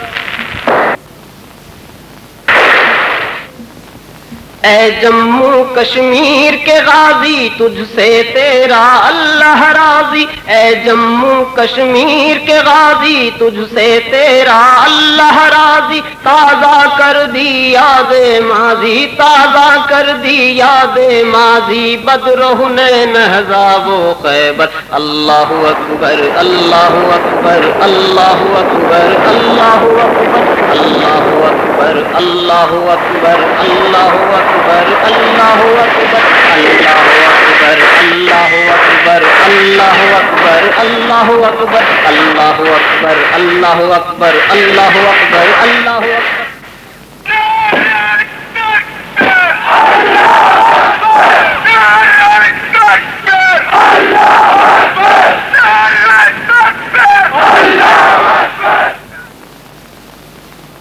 S2: اے جموں کشمیر کے غازی، تجھ سے تیرا اللہ راضی۔ اے جموں کشمیر کے غازی، تجھ سے تیرا اللہ راضی۔ تازہ کر دی یاد ماضی، تازہ کر دی یاد ماضی۔ بدرہ نہذاب و خیبر۔ اللہ اکبر اللہ اکبر اللہ اکبر اللہ اکبر اللہ اکبر اللہ اکبر اللہ اکبر۔ اکبر اللہ اکبر اللہ اکبر اللہ اکبر اللہ اکبر اللہ اکبر اللہ اکبر اللہ اکبر اللہ اکبر اللہ اکبر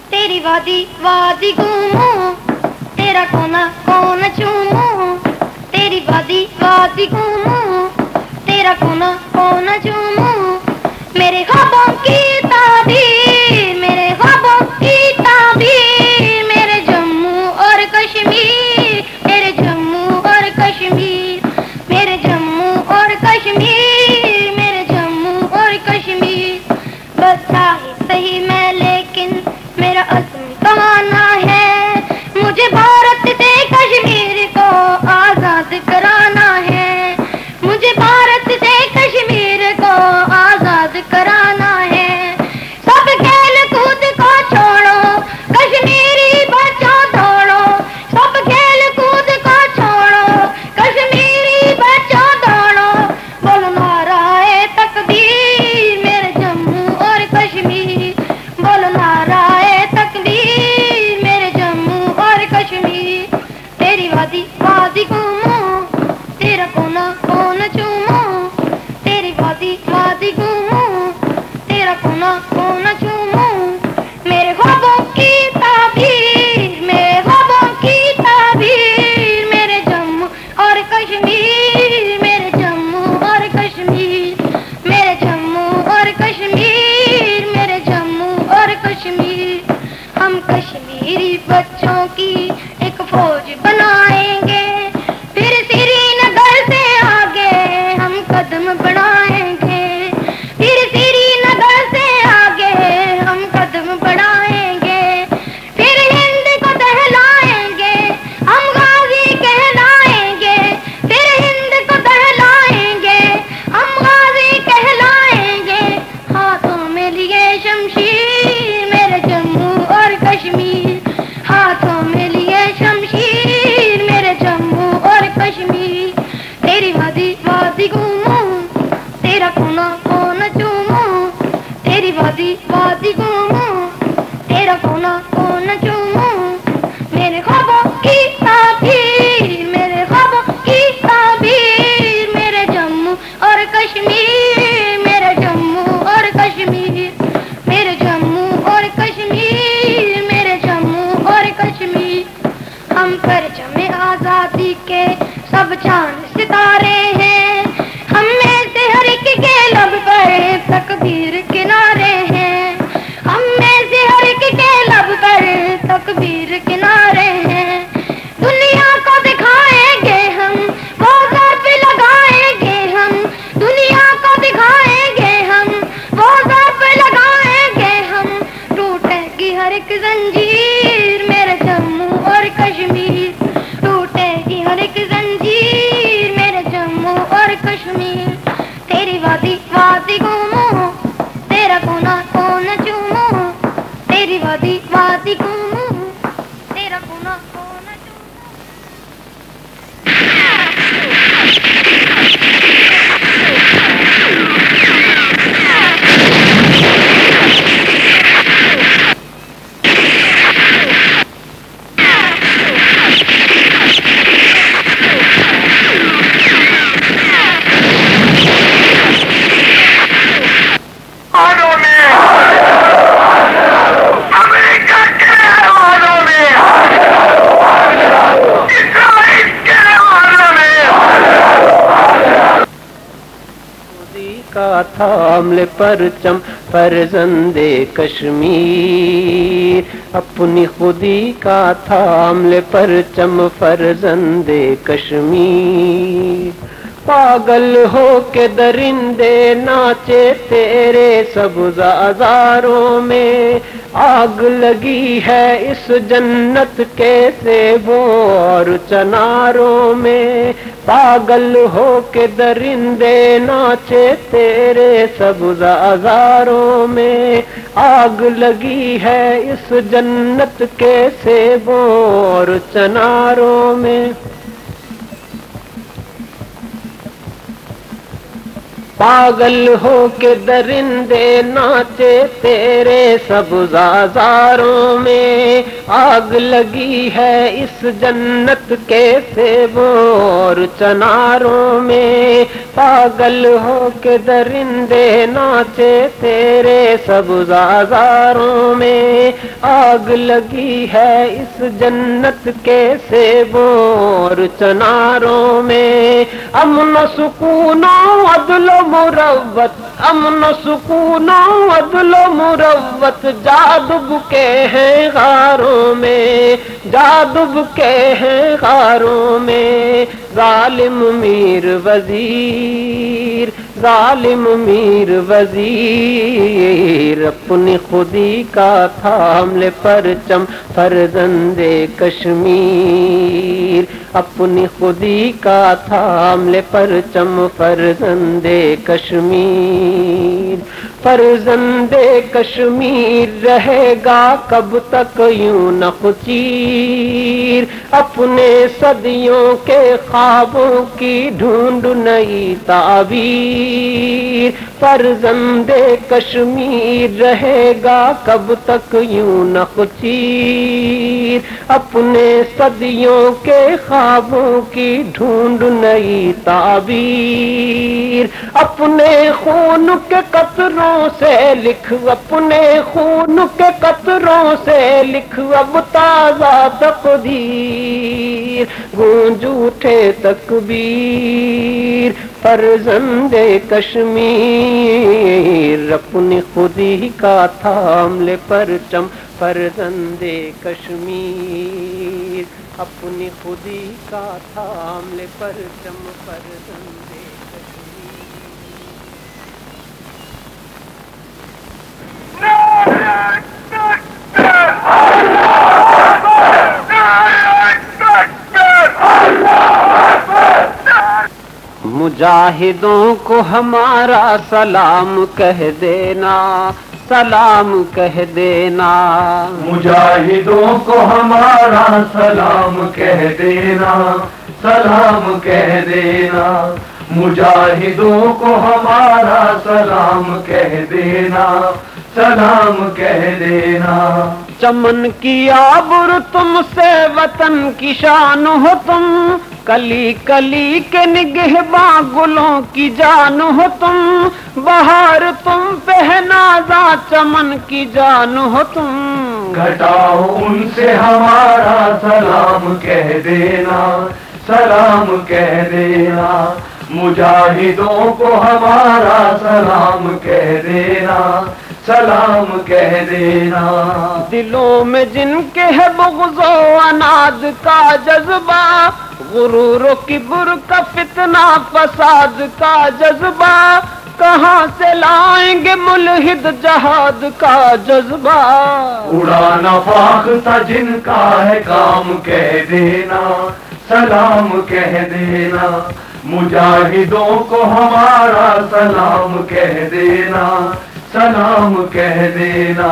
S4: تیری وادی وادی گھوموں تیرا کونا کون چوموں تیری وادی وادی گھوموں تیرا کونا کون چوموں میرے خوابوں کی تعبیر میرے خواب پرچم
S2: فرزند کشمیر، اپنی خودی کا تھام لے پرچم فرزند کشمیر۔ پاگل ہو کے درندے ناچے تیرے سبز ہزاروں میں آگ لگی ہے اس جنت کے سیبوں اور چناروں میں پاگل ہو کے درندے ناچے تیرے سبز ہزاروں میں آگ لگی ہے اس جنت کے سیبوں اور چناروں میں پاگل ہو کے درندے ناچے تیرے سب زازاروں میں۔ آگ لگی ہے اس جنت کے سیبوں اور چناروں میں۔ پاگل ہو کے درندے ناچے تیرے سب زازاروں میں۔ آگ لگی ہے اس جنت کے سیبوں اور چناروں میں۔ امن سکون و عدل و مروت، امن سکون عدل و مروت۔ جادب کے ہیں غاروں میں جادب کے ہیں غاروں میں۔ ظالم میر وزیر ظالم میر وزیر اپنی خودی کا تھام لے پرچم فرزند کشمیر اپنی خودی کا تھام لے پرچم فرزند کشمیر فرزند کشمیر رہے گا کب تک یوں نخچیر اپنے صدیوں کے خوابوں کی ڈھونڈ نئی تعبیر فرزند کشمیر رہے گا کب تک یوں نقچیر اپنے صدیوں کے خوابوں کی ڈھونڈ نئی تعبیر۔ اپنے خون کے قطروں سے لکھ، اپنے خون کے قطروں سے لکھ، اب تازہ تقدیر۔ گونج اٹھے تکبیر۔ فرزند کشمیر، اپنی خودی کا تھام لے پرچم فرزند کشمیر، اپنی خودی کا تھام لے پرچم فرزند کشمیر۔ مجاہدوں کو ہمارا سلام کہہ دینا، سلام کہہ دینا۔
S6: مجاہدوں کو ہمارا سلام کہہ دینا، سلام کہہ دینا۔ مجاہدوں کو ہمارا سلام کہہ دینا، سلام کہہ دینا۔
S2: چمن کی آبر تم سے وطن کی شان ہو تم، کلی کلی کے نگہباں گلوں کی جان ہو تم، بہار تم پہنازا چمن کی جان ہو تم۔
S6: گھٹاؤ ان سے ہمارا سلام کہہ دینا، سلام کہہ دینا۔ مجاہدوں کو ہمارا سلام کہہ دینا۔ سلام کہہ دینا۔
S2: دلوں میں جن کے ہے بغض و اناد کا جذبہ غرور و کبر کا فتنہ فساد کا جذبہ۔ کہاں سے لائیں گے ملحد جہاد کا جذبہ؟
S6: اڑانا فاختہ جن کا ہے کام کہہ دینا۔ سلام کہہ دینا۔ مجاہدوں کو ہمارا سلام کہہ دینا۔ سلام کہہ دینا۔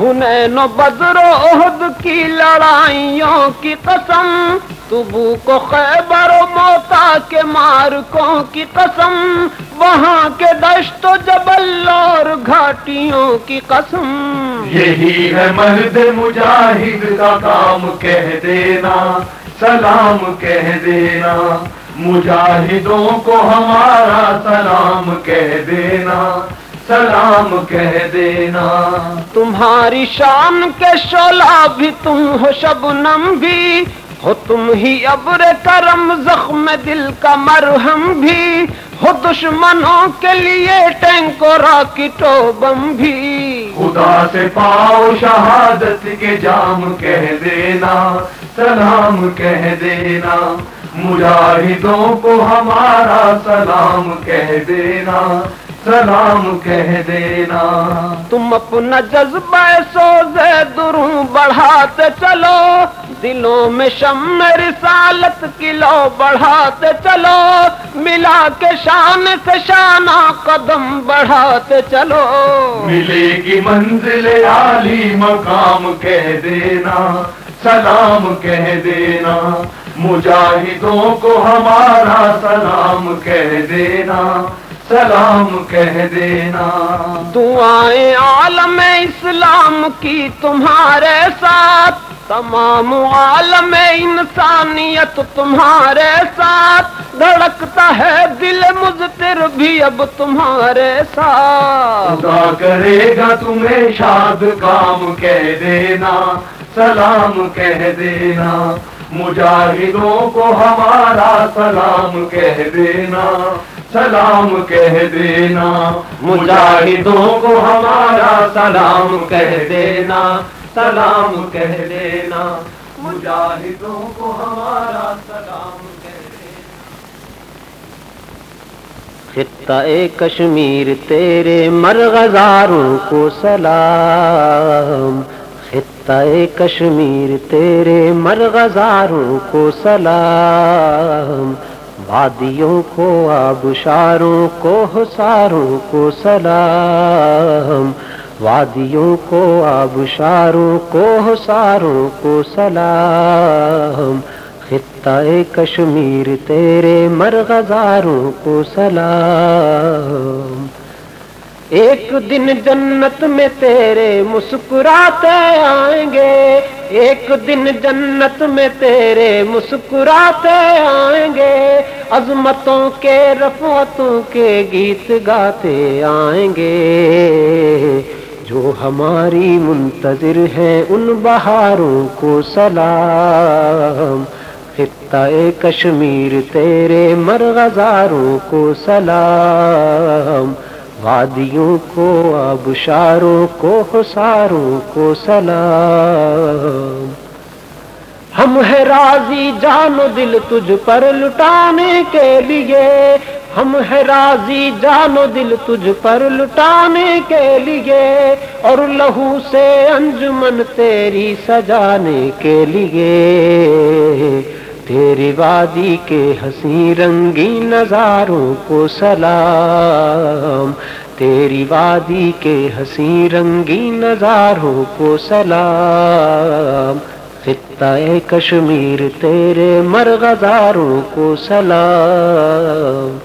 S2: حنین و بدر و عہد کی لڑائیوں کی قسم تبو کو خیبر و موتا کے مارکوں کی قسم وہاں کے دشت و جبل اور گھاٹیوں کی قسم۔
S6: یہی ہے مرد مجاہد کا کام کہہ دینا۔ سلام کہہ دینا۔ مجاہدوں کو ہمارا سلام کہہ دینا۔ سلام کہہ دینا۔
S2: تمہاری شان کے شولا بھی تم ہو شبنم بھی ہو تم ہی ابر کرم زخم دل کا مرہم بھی ہو دشمنوں کے لیے ٹینک و راکٹ و بم بھی۔
S6: خدا سے پاؤ شہادت کے جام کہہ دینا سلام کہہ دینا۔ مجاہدوں کو ہمارا سلام کہہ دینا۔ سلام کہہ دینا۔
S2: تم اپنا جذبہ سوزے دروں بڑھاتے چلو۔ دلوں میں شم رسالت کی لو بڑھاتے چلو۔ ملا کے شان سے شانہ قدم بڑھاتے چلو۔
S6: ملے گی منزل عالی مقام کہہ دینا۔ سلام کہہ دینا۔ مجاہدوں کو ہمارا سلام کہہ دینا۔ سلام کہہ دینا۔
S2: دعائیں عالم اسلام کی تمہارے ساتھ۔ تمام عالم انسانیت تمہارے ساتھ۔ دھڑکتا ہے دل مزتر بھی اب تمہارے ساتھ۔
S6: خدا کرے گا تمہیں شاد کام کہہ دینا۔ سلام کہہ دینا۔ مجاہدوں کو ہمارا سلام کہہ دینا۔ سلام کہہ دینا، مجاہدوں کو ہمارا سلام کہہ دینا، سلام کہہ دینا، مجاہدوں کو ہمارا سلام کہہ دینا۔
S2: خطہ کشمیر تیرے مرغزاروں کو سلام، خطہ کشمیر تیرے مرغزاروں کو سلام۔ وادیوں کو آبشاروں کو حساروں کو سلام وادیوں کو آبشاروں کو حساروں کو سلام خطہ کشمیر تیرے مرغزاروں کو سلام ایک دن جنت میں تیرے مسکراتے آئیں گے۔ ایک دن جنت میں تیرے مسکراتے آئیں گے۔ عظمتوں کے رفعتوں کے گیت گاتے آئیں گے۔ جو ہماری منتظر ہیں ان بہاروں کو سلام۔ خطہ کشمیر تیرے مرغزاروں کو سلام۔ وادیوں کو، آبشاروں کو حساروں کو سلام۔ ہم ہے راضی جان و دل تجھ پر لٹانے کے لیے۔ ہم ہے راضی جان و دل تجھ پر لٹانے کے لیے۔ اور لہو سے انجمن تیری سجانے کے لیے۔ تیری وادی کے ہنسی رنگی نظاروں کو سلام۔ تیری وادی کے ہنسی رنگی نظاروں کو سلام۔ خطہ کشمیر تیرے مرغزاروں کو سلام۔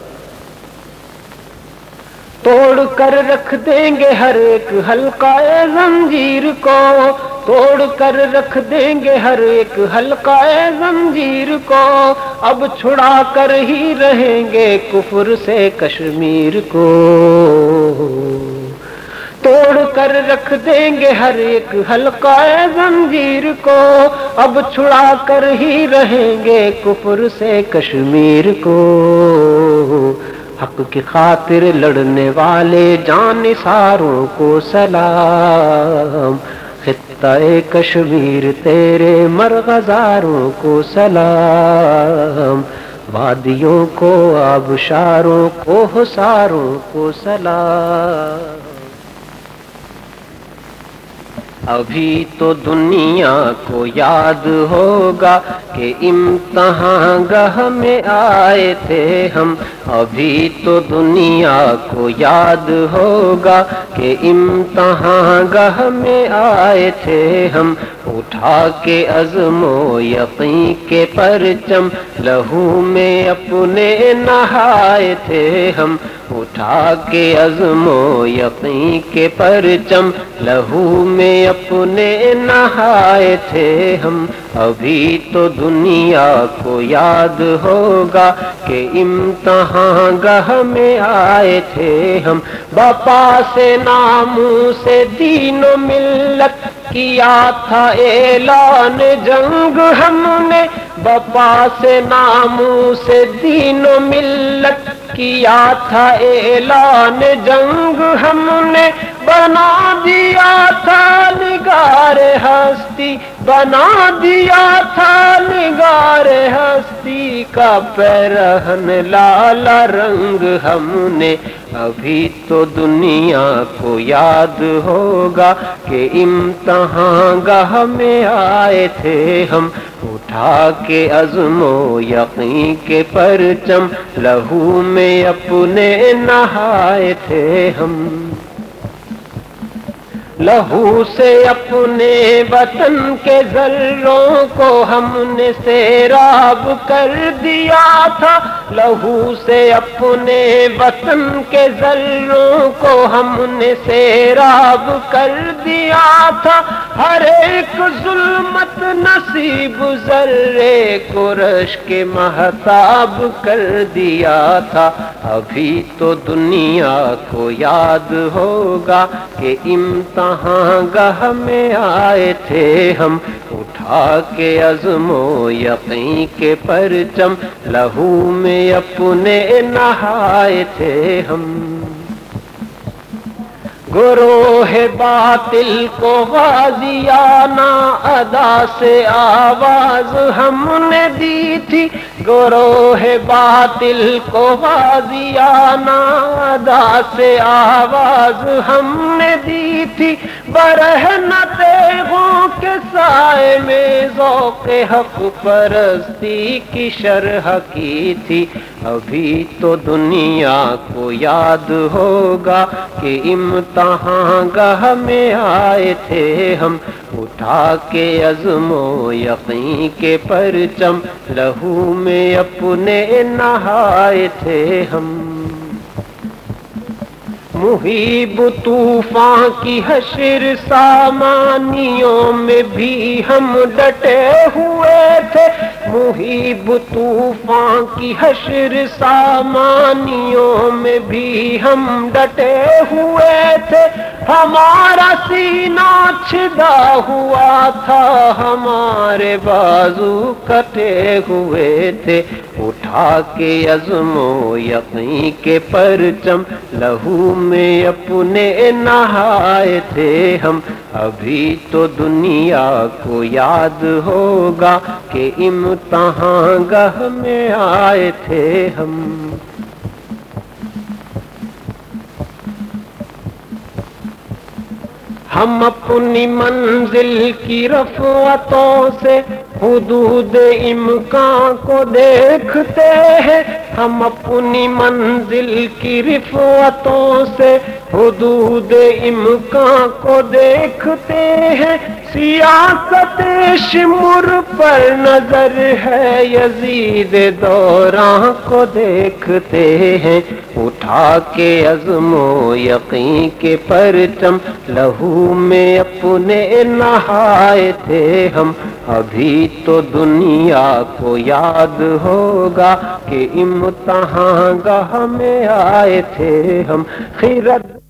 S2: توڑ کر رکھ دیں گے ہر ایک حلقہ زنجیر کو۔ توڑ کر رکھ دیں گے ہر ایک حلقہ زنجیر کو۔ اب چھڑا کر ہی رہیں گے کفر سے کشمیر کو۔ توڑ کر رکھ دیں گے ہر ایک حلقہ زنجیر کو۔ اب چھڑا کر ہی رہیں گے کفر سے کشمیر کو۔ حق کی خاطر لڑنے والے جان ساروں کو سلام۔ خطہ کشمیر تیرے مرغزاروں کو سلام۔ وادیوں کو آبشاروں کو حساروں کو سلام۔ ابھی تو دنیا کو یاد ہوگا کہ امتحان گہ میں آئے تھے ہم۔ ابھی تو دنیا کو یاد ہوگا کہ امتحان گہ میں آئے تھے ہم۔ اٹھا کے عزم و یقین کے پرچم لہو میں اپنے نہائے تھے ہم۔ اٹھا کے عزم و یقین کے پرچم لہو میں اپنے نہائے تھے ہم۔ ابھی تو دنیا کو یاد ہوگا کہ امتحان گہ میں آئے تھے ہم۔ باپا سے ناموں سے دین و ملت کیا تھا اعلان جنگ ہم نے۔ بپا سے ناموں سے دین و ملت کیا تھا اعلان جنگ ہم نے۔ بنا دیا تھا نگار ہستی، بنا دیا تھا نگار ہستی کا پیرہن لالا رنگ ہم نے۔ ابھی تو دنیا کو یاد ہوگا کہ امتحان گاہ میں آئے تھے ہم۔ اٹھا کے عزم و یقین کے پرچم، لہو میں اپنے نہائے تھے ہم۔ لہو سے اپنے وطن کے ذروں کو ہم نے سیراب کر دیا تھا۔ لہو سے اپنے وطن کے ذروں کو ہم نے سیراب کر دیا تھا۔ ہر ایک ظلمت نصیب ذرے کو رش کے محتاب کر دیا تھا۔ ابھی تو دنیا کو یاد ہوگا کہ امتحان گاہ میں آئے تھے ہم، اٹھا کے عزم و یقین کے پرچم، لہو میں اپنے نہائے تھے ہم۔ گروہ باطل کو غازیانہ ادا سے آواز ہم نے دی تھی۔ گروہ باطل کو غازیانہ ادا سے آواز ہم نے دی تھی۔ برہنہ تیغوں کے سائے میں ذوق حق پرستی کی شرح کی تھی۔ ابھی تو دنیا کو یاد ہوگا کہ امتحان گاہ میں آئے تھے ہم، اٹھا کے عزم و یقین کے پرچم، لہو میں اپنے نہائے تھے ہم۔ محیب طوفان کی حشر سامانیوں میں بھی ہم ڈٹے ہوئے تھے۔ محیب طوفان کی حشر سامانیوں میں بھی ہم ڈٹے ہوئے تھے۔ ہمارا سینہ چھدا ہوا تھا، ہمارے بازو کٹے ہوئے تھے۔ اٹھا کے عزم و یقین کے پرچم، لہو میں اپنے نہائے تھے ہم۔ ابھی تو دنیا کو یاد ہوگا کہ امتحان گاہ میں آئے تھے ہم۔ ہم اپنی منزل کی رفعتوں سے حدود امکان کو دیکھتے ہیں۔ ہم اپنی منزل کی رفعتوں سے حدود امکان کو دیکھتے ہیں۔ سیاست شمر پر نظر ہے، یزید دوران کو دیکھتے ہیں۔ اٹھا کے عزم و یقین کے پرچم، لہو میں اپنے نہائے تھے ہم۔ ابھی تو دنیا کو یاد ہوگا کہ امتحان گاہ میں آئے تھے ہم۔ خیرت